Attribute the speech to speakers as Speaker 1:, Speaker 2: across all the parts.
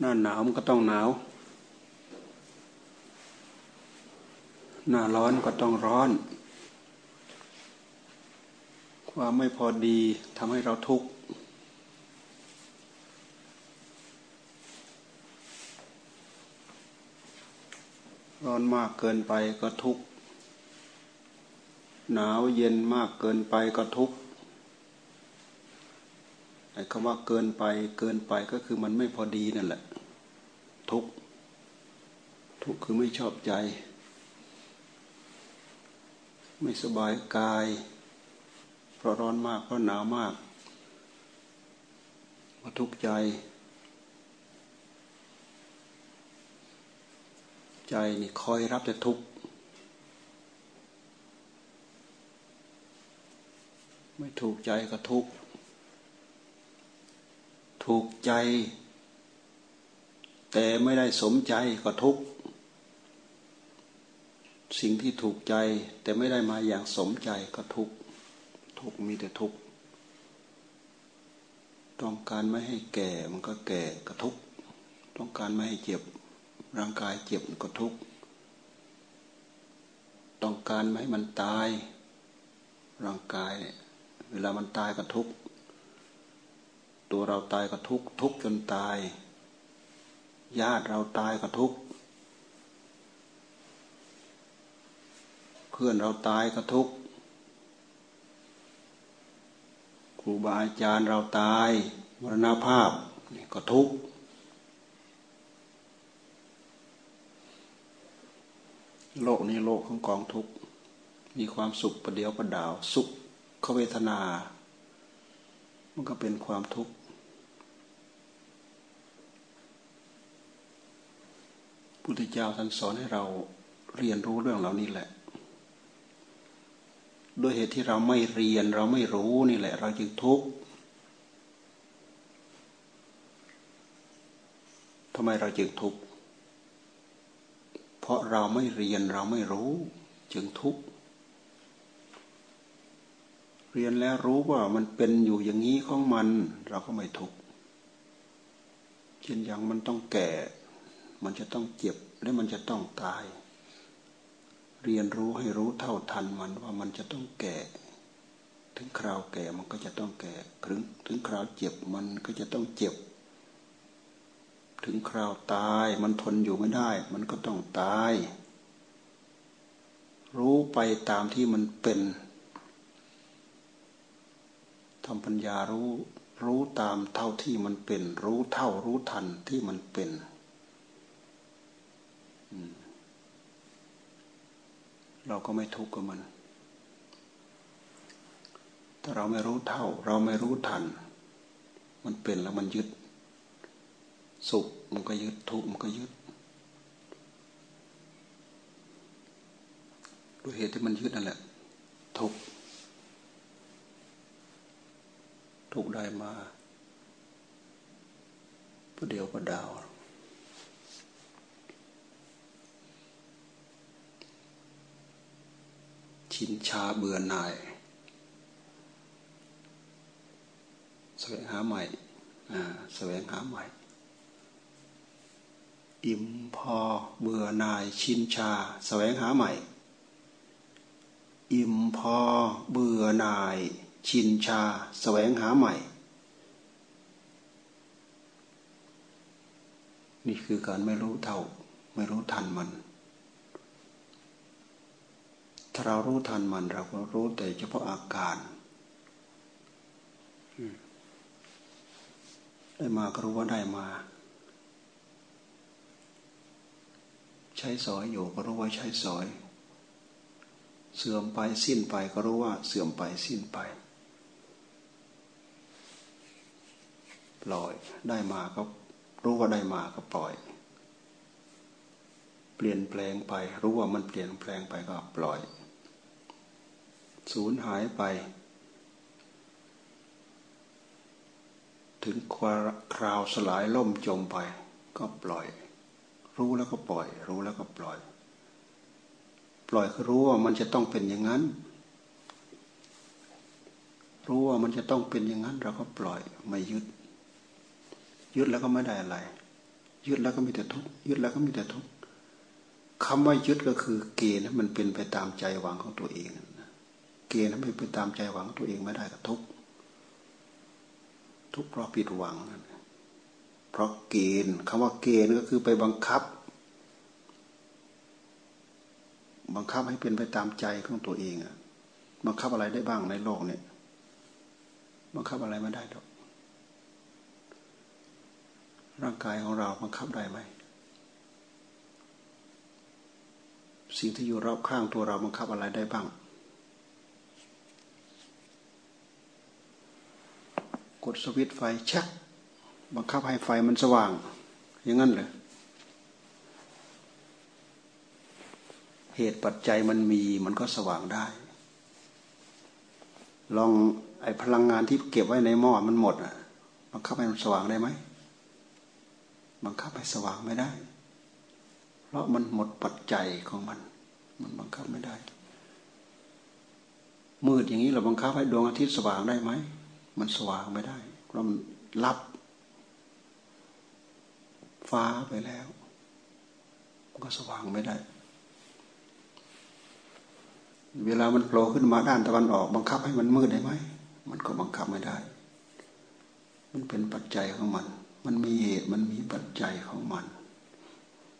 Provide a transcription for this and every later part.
Speaker 1: หน้าหนาวมันก็ต้องหนาว หน้าร้อนก็ต้องร้อน ความไม่พอดีทำให้เราทุกข์ร้อนมากเกินไปก็ทุกข์หนาวเย็นมากเกินไปก็ทุกข์ ไอ้คำว่าเกินไปเกินไปก็คือมันไม่พอดีนั่นแหละ ทุกทุกคือไม่ชอบใจ ไม่สบายกาย เพราะร้อนมากเพราะหนาวมากก็ทุกข์ใจ ใจนี่คอยรับแต่ทุกข์ไม่ถูกใจก็ทุกข์ ถูกใจ แต่ไม่ได้สมใจก็ทุกข์สิ่งที่ถูกใจ แต่ไม่ได้มาอย่างสมใจก็ทุกข์ทุกข์มีแต่ทุกข์ต้องการไม่ให้แก่มันก็แก่ก็ทุกข์ต้องการไม่ให้เจ็บร่างกายเจ็บก็ทุกข์ต้องการไม่ให้มันตาย ร่างกายเนี่ยเวลามันตายก็ทุกข์ ตัวเราตายก็ทุกทุกจนตาย ญาติเราตายก็ทุกเพื่อนเราตายก็ทุกครูบาอาจารย์เราตายมรณภาพนี่ก็ทุกโลกนี้โลกของกองทุกมีความสุขประเดียวประดาว สุขเขเวทนา มันก็เป็นความทุกข์ พุทธเจ้าท่านสอนให้เราเรียนรู้เรื่องเหล่านี้แหละด้วยเหตุที่เราไม่เรียนเราไม่รู้นี่แหละ เราจึงทุกข์ทำไมเราจึงทุกข์ เพราะเราไม่เรียนเราไม่รู้ จึงทุกข์ เรียนแล้วรู้ว่ามันเป็นอยู่อย่างนี้ของมัน เราก็ไม่ทุกข์เช่นอย่างมันต้องแก่ มันจะต้องเจ็บและมันจะต้องตาย เรียนรู้ให้รู้เท่าทันมันว่ามันจะต้องแก่ ถึงคราวแก่มันก็จะต้องแก่ ถึงถึงคราวเจ็บมันก็จะต้องเจ็บ ถึงคราวตายมันทนอยู่ไม่ได้ มันก็ต้องตาย รู้ไปตามที่มันเป็น ทำปัญญารู้รู้ตามเท่าที่มันเป็น รู้เท่ารู้ทันที่มันเป็นเราก็ไม่ทุกข์กับมัน ถ้าเราไม่รู้เท่า เราไม่รู้ทัน มันเป็นแล้วมันยึด สุขมันก็ยึดทุกข์มันก็ยึดด้วยเหตุที่มันยึดนั่นแหละ ทุกข์ ทุกได้มาประเดียวประดาว ชินชาเบื่อหน่ายแสวงหาใหม่แสวงหาใหม่ อิ่มพอเบื่อหน่ายชินชา แสวงหาใหม่ อิ่มพอเบื่อหน่าย ชินชาแสวงหาใหม่ นี่คือการไม่รู้เท่า ไม่รู้ทันมัน ถ้าเรารู้ทันมันเราก็รู้แต่เฉพาะอาการได้มาก็รู้ว่าได้มา ใช้สอยอยู่ก็รู้ว่าใช้สอย เสื่อมไปสิ้นไปก็รู้ว่าเสื่อมไปสิ้นไป ปล่อย ได้มาก็รู้ว่าได้มาก็ปล่อย เปลี่ยนแปลงไป รู้ว่ามันเปลี่ยนแปลงไปก็ปล่อย สูญหายไป ถึงคราวสลายล่มจมไป ก็ปล่อย รู้แล้วก็ปล่อย รู้แล้วก็ปล่อย ปล่อยคือรู้ว่ามันจะต้องเป็นอย่างนั้นรู้ว่ามันจะต้องเป็นอย่างนั้นเราก็ปล่อยไม่ยึด ยึดแล้วก็ไม่ได้อะไร ยึดแล้วก็มีแต่ทุกข์ยึดแล้วก็มีแต่ทุกข์คำว่ายึดก็คือเกณฑ์มันเป็นไปตามใจหวังของตัวเองเกณฑ์มันเป็นไปตามใจหวังของตัวเองไม่ได้ก็ทุกข์ทุกข์เพราะผิดหวัง เพราะเกณฑ์คำว่าเกณฑ์ก็คือไปบังคับ บังคับให้เป็นไปตามใจของตัวเองอะบังคับอะไรได้บ้างในโลกเนี่ยบังคับอะไรไม่ได้หรอก ร่างกายของเราบังคับได้ไหม สิ่งที่อยู่รอบข้างตัวเราบังคับอะไรได้บ้าง กดสวิตไฟชัก บังคับให้ไฟมันสว่าง อย่างนั้นเลยเหตุปัจจัยมันมีมันก็สว่างได้ ลองไอ้พลังงานที่เก็บไว้ในหม้อมันหมดอะบังคับให้มันสว่างได้ไหม บังคับให้สว่างไม่ได้ เพราะมันหมดปัจจัยของมัน มันบังคับไม่ได้ มืดอย่างนี้เราบังคับให้ดวงอาทิตย์สว่างได้ไหม มันสว่างไม่ได้ เพราะมันรับ ฟ้าไปแล้วมันก็สว่างไม่ได้ เวลามันโผล่ขึ้นมาด้านตะวันออก บังคับให้มันมืดได้ไหม มันก็บังคับไม่ได้ มันเป็นปัจจัยของมัน มันมีเหตุมันมีปัจจัยของมัน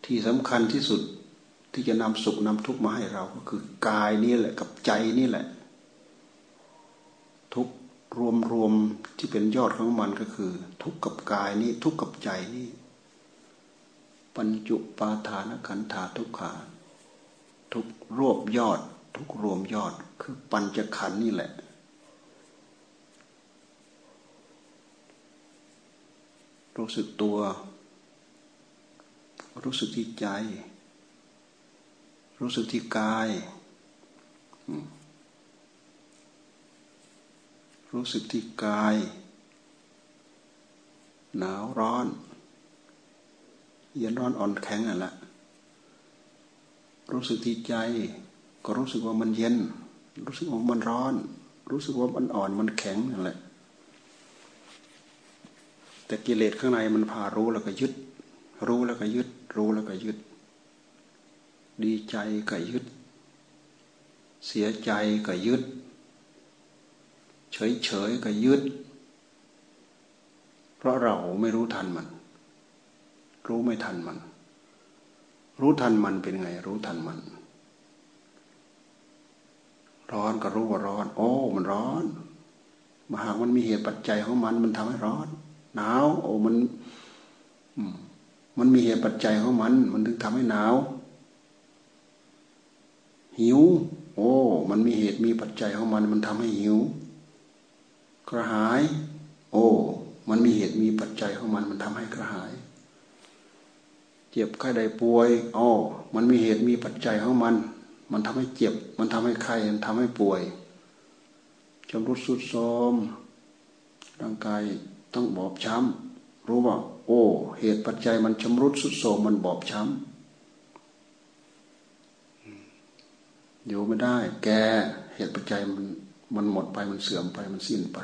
Speaker 1: ที่สำคัญที่สุดที่จะนำสุขนำทุกข์มาให้เราก็คือกายนี่แหละกับใจนี่แหละ ทุกรวมรวมที่เป็นยอดของมันก็คือ ทุกกับกายนี้ทุกกับใจนี่ ปัญจุปาทานขันธาทุกขา ทุกรวบยอด ทุกรวมยอดคือปัญจขันนี่แหละ รู้สึกตัว รู้สึกที่ใจ รู้สึกที่กาย รู้สึกที่กาย หนาวร้อนเย็นร้อนอ่อนแข็งอะละรู้สึกที่ใจ ก็รู้สึกว่ามันเย็น รู้สึกว่ามันร้อน รู้สึกว่ามันอ่อนมันแข็งนั่นแหละ แต่กิเลสข้างในมันพารู้แล้วก็ยึด รู้แล้วก็ยึด รู้แล้วก็ยึด ดีใจก็ยึด เสียใจก็ยึด เฉยเฉยก็ยึด เพราะเราไม่รู้ทันมัน รู้ไม่ทันมัน รู้ทันมันเป็นไง รู้ทันมัน ร้อนก็รู้ว่าร้อน โอ้ มันร้อน มาหากมันมีเหตุปัจจัยของมัน มันทำให้ร้อน หนาว โอ้มันมันมีเหตุปัจจัยของมัน มันถึงทำให้หนาว หิว โอ้ มันมีเหตุมีปัจจัยของมัน มันทำให้หิว กระหาย โอ้ มันมีเหตุมีปัจจัยของมัน มันทำให้กระหาย เจ็บไข้ใดป่วยอ๋อมันมีเหตุมีปัจจัยของมัน มันทำให้เจ็บ มันทำให้ไข้มันทำให้ป่วยชำรุดสุดโทมร่างกาย ต้องบอบช้ำรู้ว่า โอ้ เหตุปัจจัยมันชำรุดสุดโทมมันบอบช้ำอยู่ไม่ได้ แกเหตุปัจจัยมันมันหมดไปมันเสื่อมไปมันสิ้นไป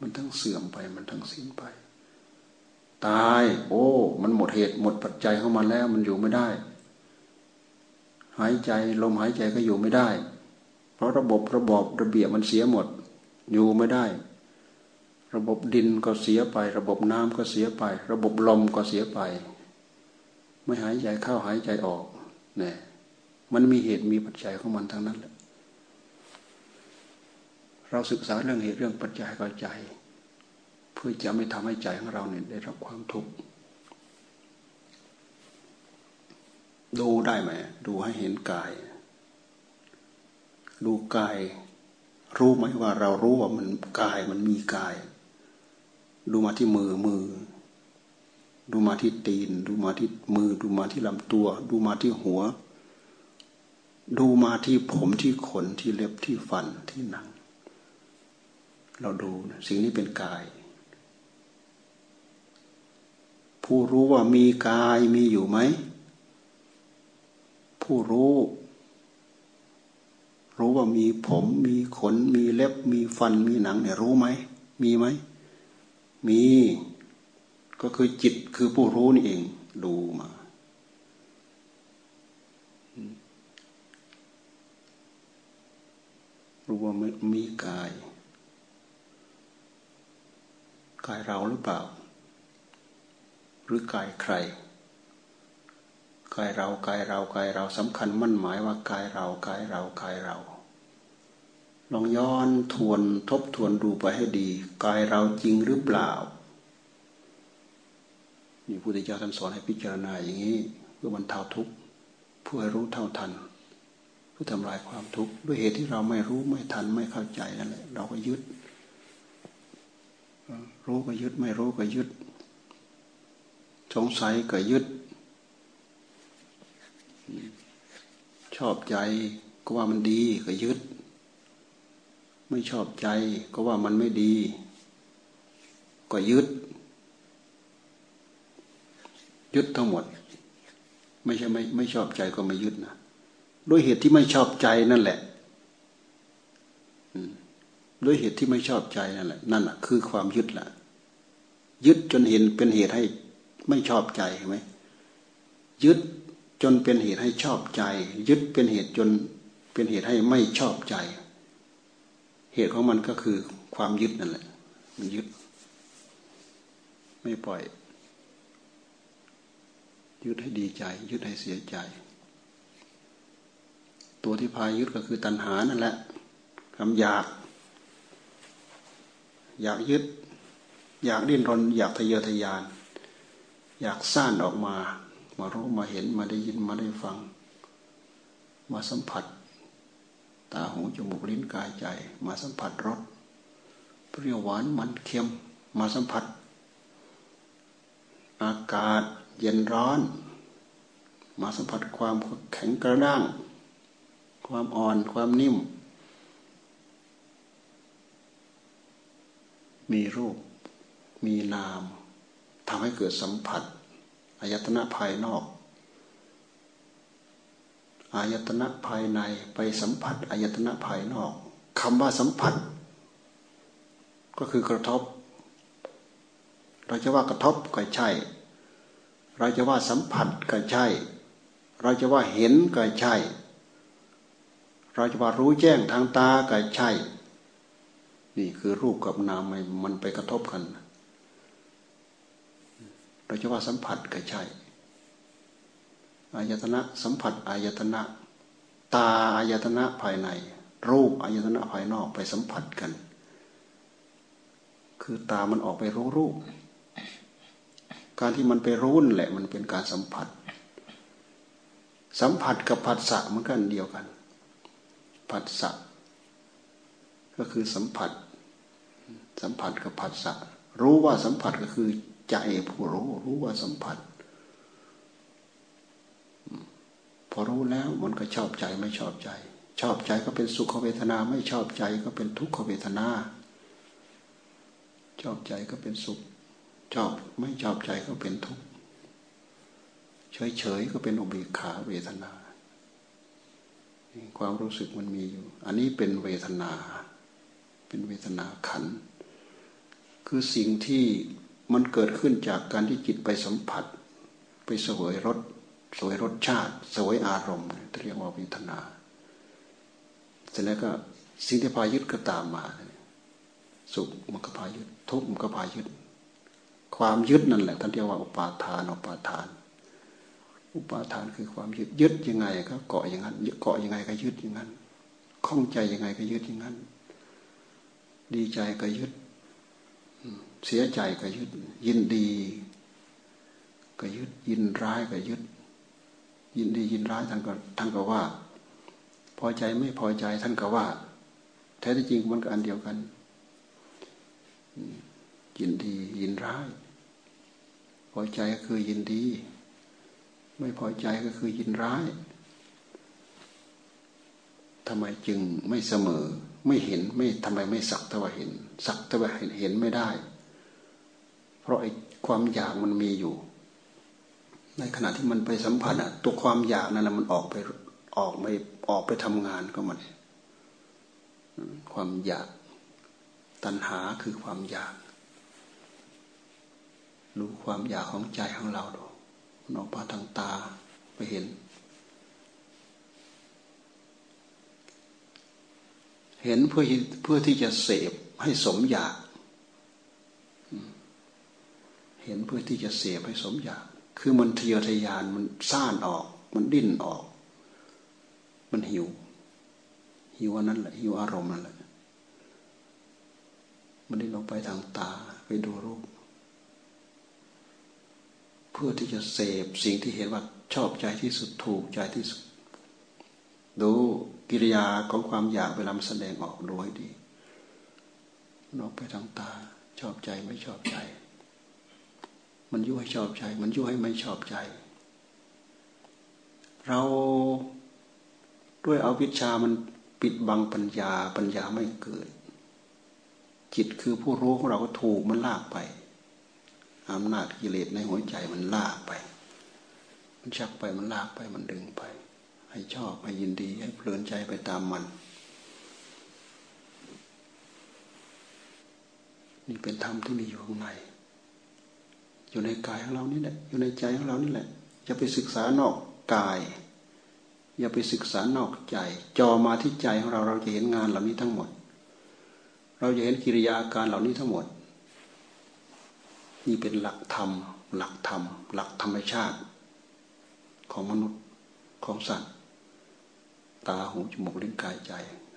Speaker 1: มันทั้งเสื่อมไปมันทั้งสิ้นไป ตาย โอ้ มันหมดเหตุหมดปัจจัยเของมันแล้ว มันอยู่ไม่ได้ หายใจลมหายใจก็อยู่ไม่ได้ เพราะระบบระบอบระเบียบมันเสียหมด อยู่ไม่ได้ ระบบดินก็เสียไป ระบบน้ำก็เสียไป ระบบลมก็เสียไป ไม่หายใจเข้าหายใจออกเนี่ยมันมีเหตุมีปัจจัยของมันทั้งนั้นแหละเราศึกษาเรื่องเหตุเรื่องปัจจัยเข้าใจ เพื่อจะไม่ทำให้ใจของเราเนี่ยได้รับความทุกข์ดูได้ไหมดูให้เห็นกาย ดูกาย รู้ไหมว่าเรารู้ว่ามันกายมันมีกาย ดูมาที่มือมือ ดูมาที่ตีน ดูมาที่มือ ดูมาที่ลำตัว ดูมาที่หัว ดูมาที่ผมที่ขนที่เล็บที่ฟันที่หนัง เราดูสิ่งนี้เป็นกาย ผู้รู้ว่ามีกายมีอยู่ไหม ผู้รู้ รู้ว่ามีผม มีขน มีเล็บ มีฟัน มีหนังเนี่ยรู้ไหม มีไหม มี ก็คือจิตคือผู้รู้นี่เอง ดูมา รู้ว่ามีกาย กายเราหรือเปล่า หรือกายใคร กายเรา กายเรา กายเราสำคัญมั่นหมายว่ากายเรา กายเรา กายเรา ลองย้อนทวนทบทวนดูไปให้ดี กายเราจริงหรือเปล่านี่พุทธเจ้าท่านสอนให้พิจารณาอย่างนี้เพื่อบรรเทาทุกข์เพื่อรู้เท่าทันเพื่อทำลายความทุกข์ด้วยเหตุที่เราไม่รู้ไม่ทันไม่เข้าใจนั่นแหละเราก็ยึด รู้ก็ยึดไม่รู้ก็ยึด สงสัยก็ยึด ชอบใจก็ว่ามันดีก็ยึด ไม่ชอบใจ ก็ว่ามันไม่ดี ก็ยึด ยึดทั้งหมด ไม่ใช่ไม่ไม่ชอบใจก็ไม่ยึดนะด้วยเหตุที่ไม่ชอบใจนั่นแหละด้วยเหตุที่ไม่ชอบใจนั่นแหละนั่นแหะคือความยึดแหละยึดจนเห็นเป็นเหตุให้ไม่ชอบใจเห็นไหมยึดจนเป็นเหตุให้ชอบใจ ยึดเป็นเหตุจนเป็นเหตุให้ไม่ชอบใจ เหตุของมันก็คือความยึดนั่นแหละ มันยึด ไม่ปล่อย ยึดให้ดีใจ ยึดให้เสียใจ ตัวที่พายึดก็คือตัณหานั่นแหละคำอยาก อยากยึด อยากดิ้นรน อยากทะเยอทะยาน อยากซ่านออกมา มารู้มาเห็นมาได้ยินมาได้ฟัง มาสัมผัส ตาหูจมูกลิ้นกายใจ มาสัมผัสรสเปรี้ยวหวานมันเค็มมาสัมผัส อากาศเย็นร้อน มาสัมผัสความแข็งกระด้าง ความอ่อนความนิ่ม มีรูปมีนามทำให้เกิดสัมผัสอายตนะภายนอก อายตนะภายในไปสัมผัสอายตนะภายนอกคำว่าสัมผัส ก็คือกระทบ เราจะว่ากระทบก็ใช่ เราจะว่าสัมผัสก็ใช่ เราจะว่าเห็นก็ใช่ เราจะว่ารู้แจ้งทางตาก็ใช่ นี่คือรูปกับนามมันไปกระทบกัน เราจะว่าสัมผัสก็ใช่ อายตนะสัมผัสอายตนะ ตาอายตนะภายใน รูปอายตนะภายนอกไปสัมผัสกัน คือตามันออกไปรู้รูป การที่มันไปรู้นั่นแหละมันเป็นการสัมผัส สัมผัสกับผัสสะมันกันเดียวกันผัสสะก็คือสัมผัส สัมผัสกับผัสสะรู้ว่าสัมผัสก็คือใจผู้รู้รู้ว่าสัมผัส พอรู้แล้วมันก็ชอบใจไม่ชอบใจ ชอบใจก็เป็นสุขเวทนาไม่ชอบใจก็เป็นทุกขเวทนา ชอบใจก็เป็นสุข ชอบไม่ชอบใจก็เป็นทุกข์เฉยๆก็เป็นอุเบกขาเวทนาความรู้สึกมันมีอยู่ อันนี้เป็นเวทนา เป็นเวทนาขัน คือสิ่งที่มันเกิดขึ้นจากการที่จิตไปสัมผัส ไปเสวยรส สวยรสชาติ สวยอารมณ์เรียกว่าเวทนาเสร็จแล้วก็สิ่งที่พายึดก็ตามมา สุขมันก็พายึด ทุกข์มันก็พายึด ความยึดนั่นแหละท่านเรียกว่าอุปาทานอุปาทาน อุปาทานคือความยึดยึดยังไง ก็เกาะอย่างนั้นเกาะยังไงก็ยึดอย่างนั้นคล้องใจยังไงก็ยึดอย่างนั้น ดีใจก็ยึด เสียใจก็ยึด ยินดี ก็ยึดยินร้ายก็ยึด ยินดียินร้ายท่านก็ท่านก็ว่า พอใจไม่พอใจท่านก็ว่า แท้ที่จริงมันก็อันเดียวกัน ยินดียินร้าย พอใจก็คือยินดี ไม่พอใจก็คือยินร้ายทำไมจึงไม่เสมอ ไม่เห็นไม่ทำไมไม่สักแต่ว่าเห็น สักแต่ว่าเห็นเห็นไม่ได้ เพราะไอ้ความอยากมันมีอยู่ ในขณะที่มันไปสัมผัสอะตัวความอยากนั่นแหละมันออกไปออกไม่ออกไปทำงานก็มัน ความอยากตัณหาคือความอยาก รู้ความอยากของใจของเราดูมันออกมาทางตาไปเห็น เห็นเพื่อเพื่อที่จะเสพให้สมอยาก เห็นเพื่อที่จะเสพให้สมอยาก คือมันทะเยอทะยานมันซ่านออก มันดิ้นออก มันหิว หิวอันนั้นแหละหิวอารมณ์นั่นแหละมันดิ้นออกไปทางตาไปดูรูป เพื่อที่จะเสพสิ่งที่เห็นว่าชอบใจที่สุดถูกใจที่สุด ดูกิริยาของความอยากเวลามันแสดงออกดูให้ดีนอกไปทางตา ชอบใจไม่ชอบใจ มันยุ่ให้ชอบใจ มันยุ่ให้ไม่ชอบใจ เราด้วยเอาวิชามันปิดบังปัญญาปัญญาไม่เกิด จิตคือผู้รู้ของเราก็ถูกมันลากไปอำนาจกิเลสในหัวใจมันลากไป มันชักไปมันลากไปมันดึงไป ให้ชอบให้ยินดีให้เพลินใจไปตามมันนี่เป็นธรรมที่มีอยู่ข้างใน อยู่ในกายของเรานี่แหละ อยู่ในใจของเรานี่แหละ อย่าไปศึกษานอกกาย อย่าไปศึกษานอกใจ จอมาที่ใจของเราเราจะเห็นงานเหล่านี้ทั้งหมด เราจะเห็นกิริยาการเหล่านี้ทั้งหมด นี่เป็นหลักธรรม หลักธรรม หลักธรรมชาติ ของมนุษย์ของสัตว์ ตาหูจมูกลิ้นกายใจ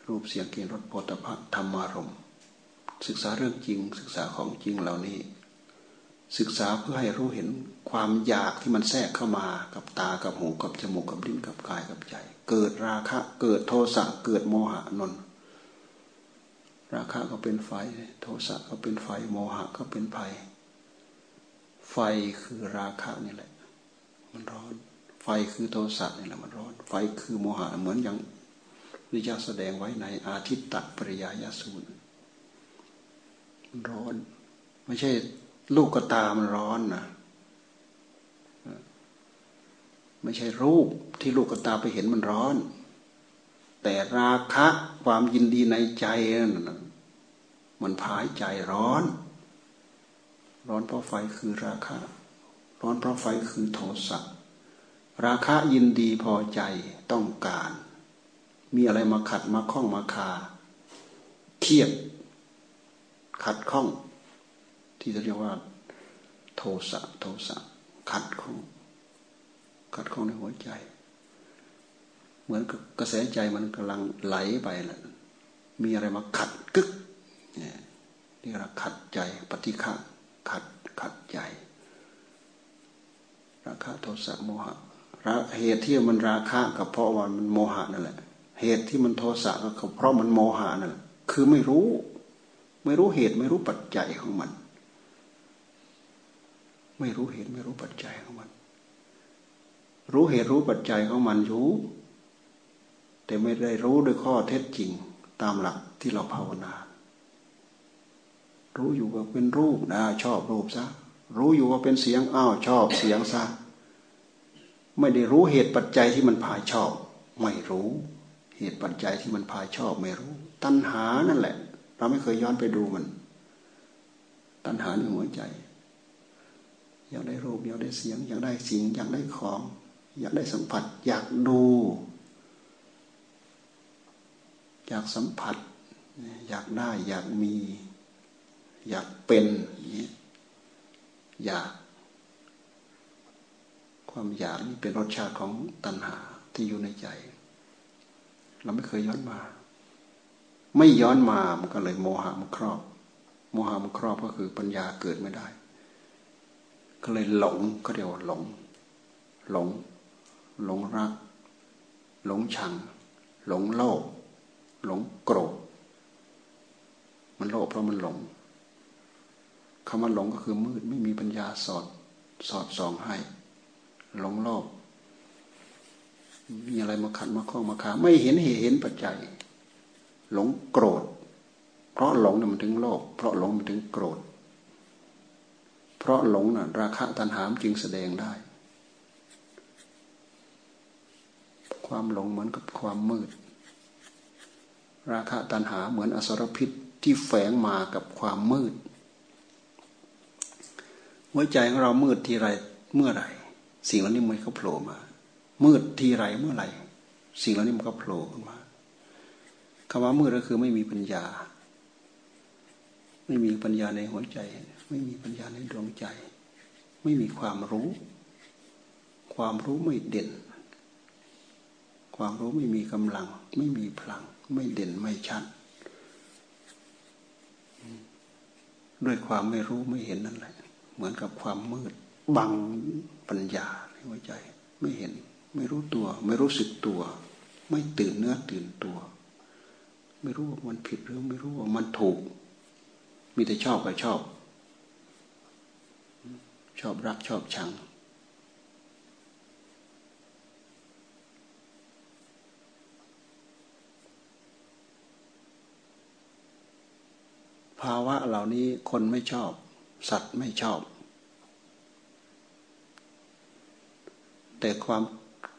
Speaker 1: รูปเสียงกลิ่นรสโผฏฐะธรรมารมศึกษาเรื่องจริงศึกษาของจริงเหล่านี้ ศึกษาเพื่อให้รู้เห็นความอยากที่มันแทรกเข้ามากับตากับหูกับจมูกกับลิ้นกับกายกับใจ เกิดราคะ เกิดโทสะเกิดโมหะนนราคะก็เป็นไฟ โทสะก็เป็นไฟ โมหะก็เป็นไฟไฟคือราคะนี่แหละ มันร้อน ไฟคือโทสะนี่แหละมันร้อน ไฟคือโมหะเหมือนอย่างวิจาแสดงไว้ในอาทิตตปริยายสูตรมันร้อน ไม่ใช่ ลูกกระตามันร้อนนะไม่ใช่รูปที่ลูกกระตาไปเห็นมันร้อน แต่ราคะความยินดีในใจนั่นมันพายใจร้อน ร้อนเพราะไฟคือราคะ ร้อนเพราะไฟคือโทสะราคะยินดีพอใจต้องการ มีอะไรมาขัดมาข้องมาคาเครียดขัดข้อง ที่จะเรียกว่า โทสะโทสะขัดของขัดของในหัวใจ เหมือนกระแสใจมันกำลังไหลไปแหละมีอะไรมาขัดกึกนี่เราขัดใจปฏิฆะขัดขัดใจราคะโทสะโมหะเหตุที่มันราคะก็เพราะว่ามันโมหะนั่นแหละ เหตุที่มันโทสะก็เพราะมันโมหะนั่นแหละคือไม่รู้ ไม่รู้เหตุไม่รู้ปัจจัยของมัน ไม่รู้เหตุไม่รู้ปัจจัยของมัน รู้เหตุรู้ปัจจัยของมันอยู่ แต่ไม่ได้รู้ด้วยข้อเท็จจริงตามหลักที่เราภาวนา รู้อยู่ว่าเป็นรูปนะชอบรูปซะ รู้อยู่ว่าเป็นเสียงอ้าวชอบเสียงซะ ไม่ได้รู้เหตุปัจจัยที่มันพาชอบ ไม่รู้ เหตุปัจจัยที่มันพาชอบไม่รู้ ตัณหานั่นแหละ เราไม่เคยย้อนไปดูมัน ตัณหาในหัวใจ อยากได้รูปอยากได้เสียง อยากได้สิ่ง อยากได้ของ อยากได้สัมผัส อยากดู อยากสัมผัส อยากได้อยากมี อยากเป็นอยาก ความอยากนี่เป็นรสชาติของตัณหาที่อยู่ในใจ เราไม่เคยย้อนมา ไม่ย้อนมามันก็เลยโมหะมันครอบ โมหะมันครอบก็คือปัญญาเกิดไม่ได้ ก็เลยหลงก็เรียกว่าหลง หลง หลงรัก หลงชัง หลงโลภหลงโกรธมันโลภเพราะมันหลงคำว่าหลงก็คือมืดไม่มีปัญญาสอดสอดส่องให้ หลงโลภมีอะไรมาขัดมาข้องมาขาไม่เห็นเหตุเห็นปัจจัย หลงโกรธ เพราะหลงน่ะมันถึงโลภเพราะหลงมันถึงโกรธ ราะหลงน่ะ ราคะตัณหามจึงแสดงได้ ความหลงเหมือนกับความมืด ราคะตัณหาเหมือนอสรพิษที่แฝงมากับความมืด หัวใจของเรามืดทีไรเมื่อไหร่ สิ่งเหล่านี้มันก็โผล่มา มืดทีไรเมื่อไหร่ สิ่งเหล่านี้มันก็โผล่ขึ้นมาคำว่ามืดก็คือไม่มีปัญญา ไม่มีปัญญาในหัวใจ ไม่มีปัญญาในดวงใจ ไม่มีความรู้ ความรู้ไม่เด่น ความรู้ไม่มีกำลัง ไม่มีพลัง ไม่เด่นไม่ชัด ด้วยความไม่รู้ไม่เห็นนั่นแหละ เหมือนกับความมืดบังปัญญาในหัวใจ ไม่เห็น ไม่รู้ตัว ไม่รู้สึกตัว ไม่ตื่นเนื้อตื่นตัว ไม่รู้ว่ามันผิดหรือไม่รู้ว่ามันถูก มีแต่ชอบกับชอบ ชอบรักชอบชัง ภาวะเหล่านี้คนไม่ชอบ สัตว์ไม่ชอบ แต่ความ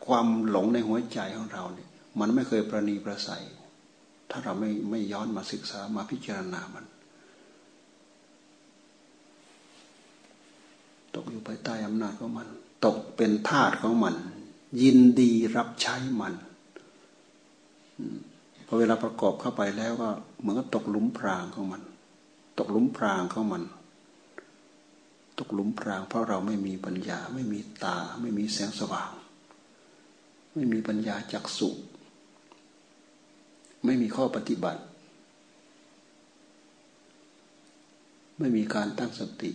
Speaker 1: ความหลงในหัวใจของเราเนี่ย มันไม่เคยประนีประสัย ถ้าเราไม่ไม่ย้อนมาศึกษามาพิจารณามัน กอยู่ภายใต้อำนาจของมัน ตกเป็นทาสของมัน ยินดีรับใช้มันพอเวลาประกอบเข้าไปแล้วก็เหมือนกับตกหลุมพรางของมัน ตกหลุมพรางของมัน ตกหลุมพราง เพราะเราไม่มีปัญญา ไม่มีตา ไม่มีแสงสว่าง ไม่มีปัญญาจักสุไม่มีข้อปฏิบัติ ไม่มีการตั้งสติ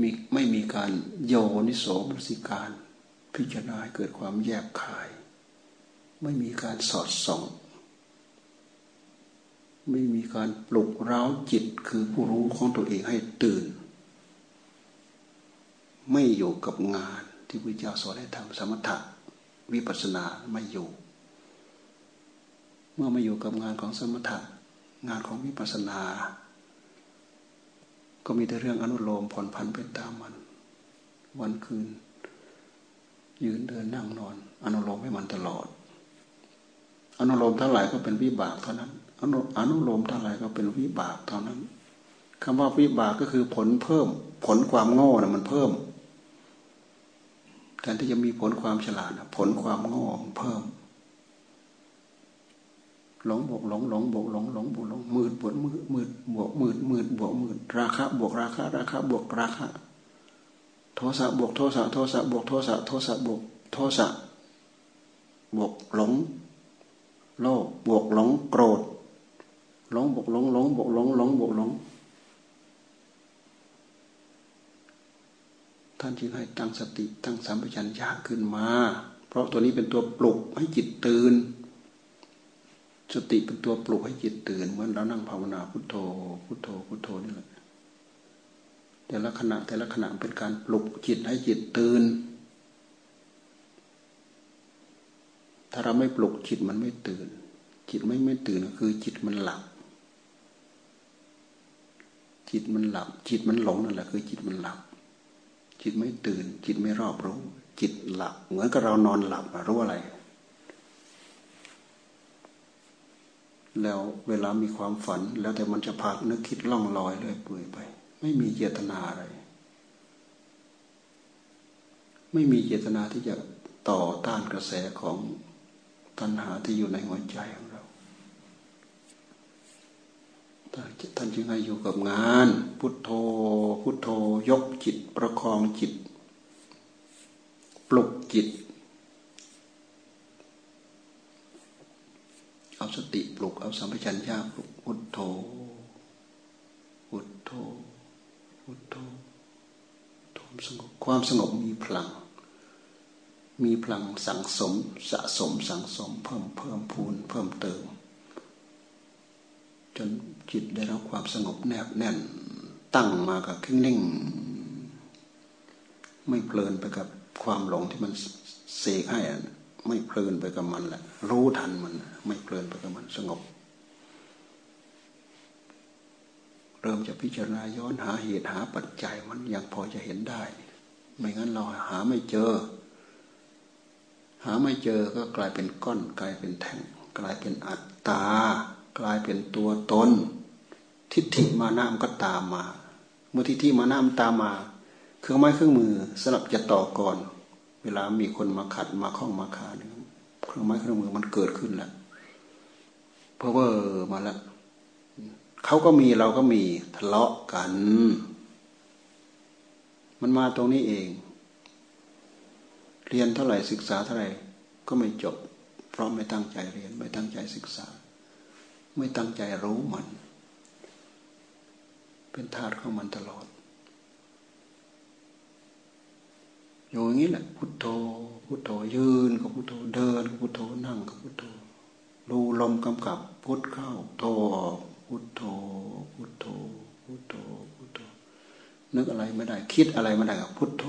Speaker 1: มีไม่มีการโยนิโสมนสิการ พิจารณาเกิดความแยบคาย ไม่มีการสอดส่อง ไม่มีการปลุกเร้าจิตคือผู้รู้ของตัวเองให้ตื่น ไม่อยู่กับงานที่พระเจ้าสอนให้ทำสมถะวิปัสสนาไม่อยู่ เมื่อไม่อยู่กับงานของสมถะงานของวิปัสสนา ก็มีแต่เรื่องอนุโลมผ่อนผันไปตามมัน วันคืน ยืนเดินนั่งนอน อนุโลมให้มันตลอด อนุโลมเทั้งหลายก็เป็นวิบากเท่านั้น อนุอนุโลมเท่าไหร่ก็เป็นวิบากเท่านั้นคำว่าวิบากก็คือผลเพิ่ม ผลความโง่นะมันเพิ่มแทนที่จะมีผลความฉลาดผลความโง่เพิ่ม หลงบวกหลงหลงบวกหลงหลงบวกหลงมืดบวกมืดมืดบวกมืดมืดบวกมืดราคะบวกราคะราคะบวกราคะโทสะบวกโทสะโทสะบวกโทสะโทสะบวกโทสะบวกหลง โลภบวกหลงโกรธหลงบวกหลงหลงบวกหลงหลงบวกหลงท่านจึงให้ตั้งสติตั้งสัมปชัญญะขึ้นมา เพราะตัวนี้เป็นตัวปลุกให้จิตตื่น สติเป็นตัวปลุกให้จิตตื่นเหมือนเรานั่งภาวนาพุทโธ พุทโธพุทโธนี่แหละแต่ละขณะแต่ละขณะเป็นการปลุกจิตให้จิตตื่น ถ้าเราไม่ปลุกจิตมันไม่ตื่น จิตไม่ไม่ตื่นก็คือจิตมันหลับ จิตมันหลับ จิตมันหลงนั่นแหละคือจิตมันหลับ จิตไม่ตื่น จิตไม่รอบรู้ จิตหลับ เหมือนกับเรานอนหลับรู้อะไร แล้วเวลามีความฝัน แล้วแต่มันจะพานึกคิดล่องลอยเรื่อยเปื่อยไป ไม่มีเจตนาอะไร ไม่มีเจตนาที่จะต่อต้านกระแสของตัณหาที่อยู่ในหัวใจของท่านจึงให้อยู่กับงาน พุทโธ พุทโธยกจิตประคองจิต ปลุกจิต เอาสติปลุก เอาสัมปชัญญะปลุกพุทโธพุทโธพุทโธความสงบความสงบมีพลัง มีพลังสังสมสะสมสังสม เพิ่มเพิ่มพูนเพิ่มเติม จนจิตได้รับความสงบแนบแน่น ตั้งมากับคนิ่ง ไม่เพลินไปกับความหลงที่มันเสกให้ ไม่เพลินไปกับมันแหละรู้ทันมัน ไม่เพลินไปกับมันสงบ เริ่มจะพิจารณาย้อนหาเหตุหาปัจจัยมันยังพอจะเห็นได้ ไม่งั้นเราหาไม่เจอ หาไม่เจอก็กลายเป็นก้อนกลายเป็นแท่งกลายเป็นอัตตากลายเป็นตัวตน ทิฏฐิมานะมันก็ตามมา เมื่อที่ที่มาน้ำตามมา เครื่องไม้เครื่องมือสำหรับจะต่อก่อน เวลามีคนมาขัดมาข้องมาขาเนี่ยเครื่องไม้เครื่องมือมันเกิดขึ้นแล้วเพราะว่ามาแล้วเขาก็มีเราก็มีทะเลาะกัน มันมาตรงนี้เอง เรียนเท่าไหร่ศึกษาเท่าไหร่ก็ไม่จบ เพราะไม่ตั้งใจเรียน ไม่ตั้งใจศึกษา ไม่ตั้งใจรู้มัน เป็นธาตุของมันตลอด อยู่อย่างนี้แหละพุทโธพุทโธยืนก็พุทโธเดินก็พุทโธนั่งก็พุทโธรูลมกำกับพุทเข้าโธออกพุทโธพุทโธพุทโธพุทโธนึกอะไรไม่ได้ คิดอะไรไม่ได้พุทโธ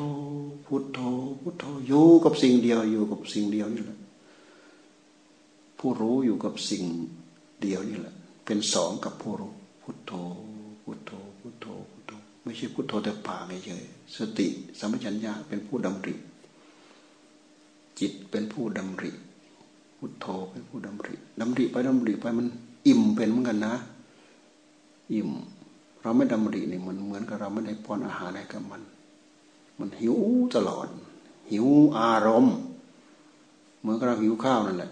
Speaker 1: พุทโธพุทโธอยู่กับสิ่งเดียวอยู่กับสิ่งเดียวนี่แหละผู้รู้อยู่กับสิ่งเดียวนี่แหละ เป็นสองกับผู้รู้พุทโธพุทโธพุทโธพุทโธไม่ใช่พุทโธแต่ปากเฉย สติสัมปชัญญะเป็นผู้ดำริ จิตเป็นผู้ดำริพุทโธเป็นผู้ดำริดำริไปดำริไปมันอิ่มเป็นเหมือนกันนะ อิ่ม เราไม่ดำรินี่มันเหมือนกับเราไม่ได้ป้อนอาหารให้กับมัน มันหิวตลอด หิวอารมณ์เหมือนกับเราหิวข้าวนั่นแหละ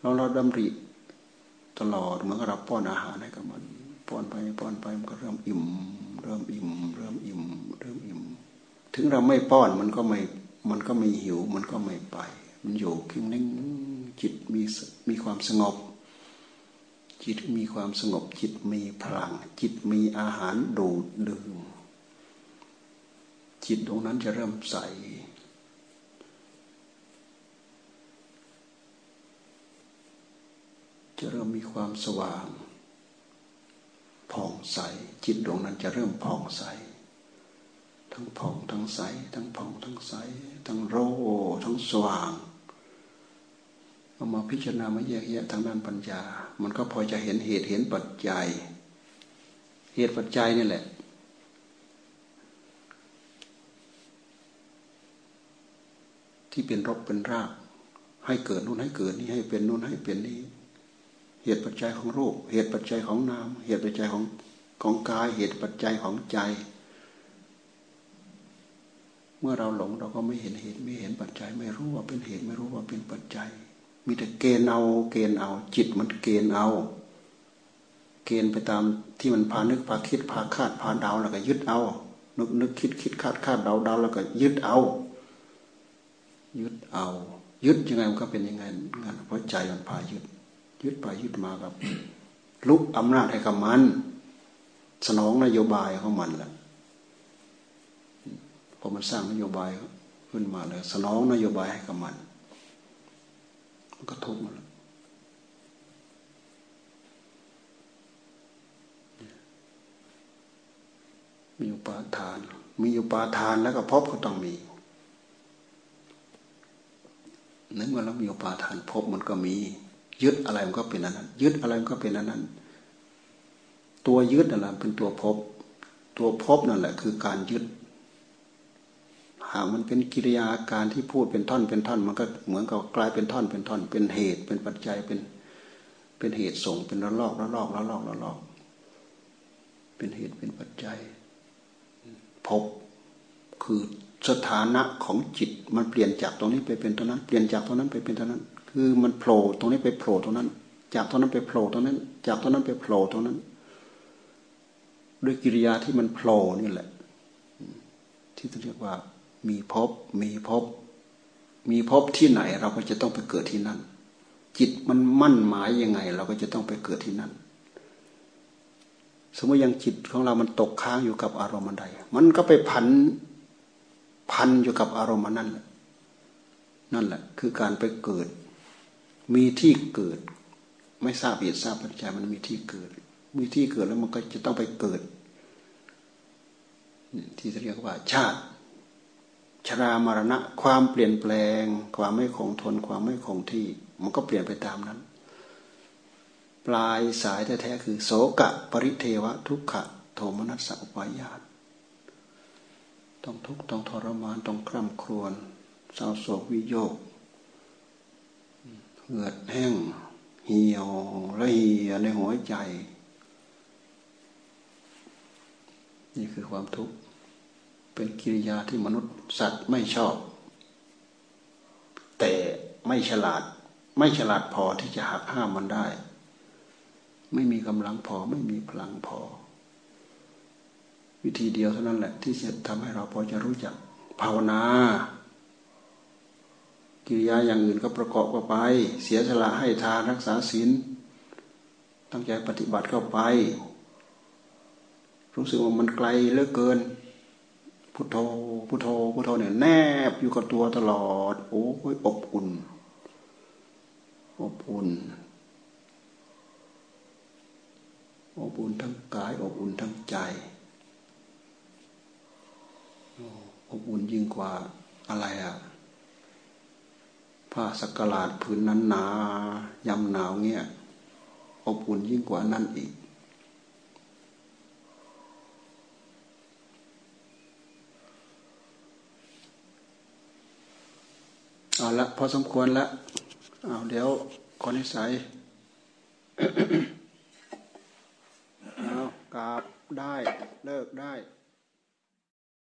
Speaker 1: เราเราดำริตลอดเหมือนกับเราป้อนอาหารให้กับมัน ป้อนไปป้อนไปมันก็เริ่มอิ่ม เริ่มอิ่ม เริ่มอิ่ม เริ่มอิ่ม ถึงเราไม่ป้อนมันก็ไม่ มันก็ไม่หิว มันก็ไม่ไป มันอยู่คิงนิ่งจิตมีมีความสงบ จิตมีความสงบ จิตมีพลัง จิตมีอาหารดูดดื่มจิตตรงนั้นจะเริ่มใสจะเริ่มมีความสว่าง ผ่องใส จิตดวงนั้นจะเริ่มผ่องใส ทั้งผ่องทั้งใส ทั้งผ่องทั้งใส ทั้งโรทั้งสว่างเอามาพิจารณามาแยกแยะทางด้านปัญญา มันก็พอจะเห็นเหตุเห็นปัจจัย เหตุปัจจัยนี่แหละ ที่เป็นรบเป็นราก ให้เกิดนู่นให้เกิดนี่ให้เป็นนู่นให้เป็นนี่ เหตุปัจจัยของรูป เหตุปัจจัยของนาม เหตุปัจจัยของของกาย เหตุปัจจัยของใจ เมื่อเราหลงเราก็ไม่เห็นเหตุไม่เห็นปัจจัย ไม่รู้ว่าเป็นเหตุไม่รู้ว่าเป็นปัจจัย มีแต่เกณฑ์เอาเกณฑ์เอา จิตมันเกณฑ์เอา เกณฑ์ไปตามที่มันพานึกพาคิดพาคาดพาเดาแล้วก็ยึดเอา นึกนึกคิดคิดคาดคาดเดาเดาแล้วก็ยึดเอา ยึดเอา ยึดยังไงมันก็เป็นยังไงงั้นเพราะใจมันพายึด ยึดไปยึดมากับลุกอำนาจให้กับมัน สนองนโยบายของมันแหละพอมันสร้างนโยบายขึ้นมาเลยสนองนโยบายให้กับมัน มันก็ทุกข์มาแล้วมีอุปาทาน มีอุปาทานแล้วก็พบก็ต้องมีนึกว่าเรามีอุปาทานพบมันก็มี ยึดอะไรมันก็เป็นอันนั้น ยึดอะไรมันก็เป็นอันนั้น ตัวยึดนั่นแหละเป็นตัวพบ ตัวพบนั่นแหละ คือการยึด หากมันเป็นกิริยาอาการที่พูดเป็นท่อนเป็นท่อน มันก็เหมือนกับกลายเป็นท่อนเป็นท่อน เป็นเหตุเป็นปัจจัยเป็นเป็นเหตุส่งเป็นระลอกระลอกระลอกระลอก เป็นเหตุเป็นปัจจัย พบคือสถานะของจิตมันเปลี่ยนจากตรงนี้ไปเป็นตรงนั้น เปลี่ยนจากตรงนั้นไปเป็นตรงนั้น คือมันโผล่ตรงนี้ไปโผล่ตรงนั้น จากตรงนั้นไปโผล่ตรงนั้น จากตรงนั้นไปโผล่ตรงนั้น ด้วยกิริยาที่มันโผล่นี่แหละ ที่เรียกว่า มีพบมีพบ มีพบที่ไหน เราก็จะต้องไปเกิดที่นั่น จิตมันมั่นหมายยังไง เราก็จะต้องไปเกิดที่นั่นสมมติยังจิตของเรามันตกค้างอยู่กับอารมณ์ใด มันก็ไปพันพันอยู่กับอารมณ์นั่นแหละนั่นแหละ คือการไปเกิด มีที่เกิด ไม่ทราบเหตุทราบปัจจัยมันมีที่เกิด มีที่เกิดแล้วมันก็จะต้องไปเกิด ที่เรียกว่า ชาติ ชรามรณะ ความเปลี่ยนแปลง ความไม่คงทน ความไม่คงที่ มันก็เปลี่ยนไปตามนั้น ปลายสายแท้ๆคือ โสกะ ปริเทวะ ทุกขะ โทมนัสสะอุปายาตต้องทุกข์ต้องทรมานต้องคร่ำครวญเศร้าโศกวิโยก เหือดแห้ง เหี่ยวละเหี่ยในหัวใจ นี่คือความทุกข์ เป็นกิริยาที่มนุษย์สัตว์ไม่ชอบ แต่ไม่ฉลาด ไม่ฉลาดพอที่จะหักห้ามมันได้ ไม่มีกำลังพอไม่มีพลังพอ วิธีเดียวเท่านั้นแหละ ที่จะทำให้เราพอจะรู้จักภาวนา กิริยาอย่างอื่นก็ประกอบเข้าไป เสียสละให้ทานรักษาศีลตั้งใจปฏิบัติเข้าไป รู้สึกว่ามันไกลเหลือเกิน พุทโธพุทโธพุทโธเนี่ยแนบอยู่กับตัวตลอด โอ้ยอบอุ่น อบอุ่นอบอุ่นทั้งกายอบอุ่นทั้งใจอบอุ่นยิ่งกว่าอะไรอะ ผ้าสักกลาดผืนนั้นหนายำหนาวเงี้ยอบอุ่นยิ่งกว่านั้นอีก เอาละพอสมควรละเอาเดี๋ยวขอนิสัยเอากราบได้เลิกได้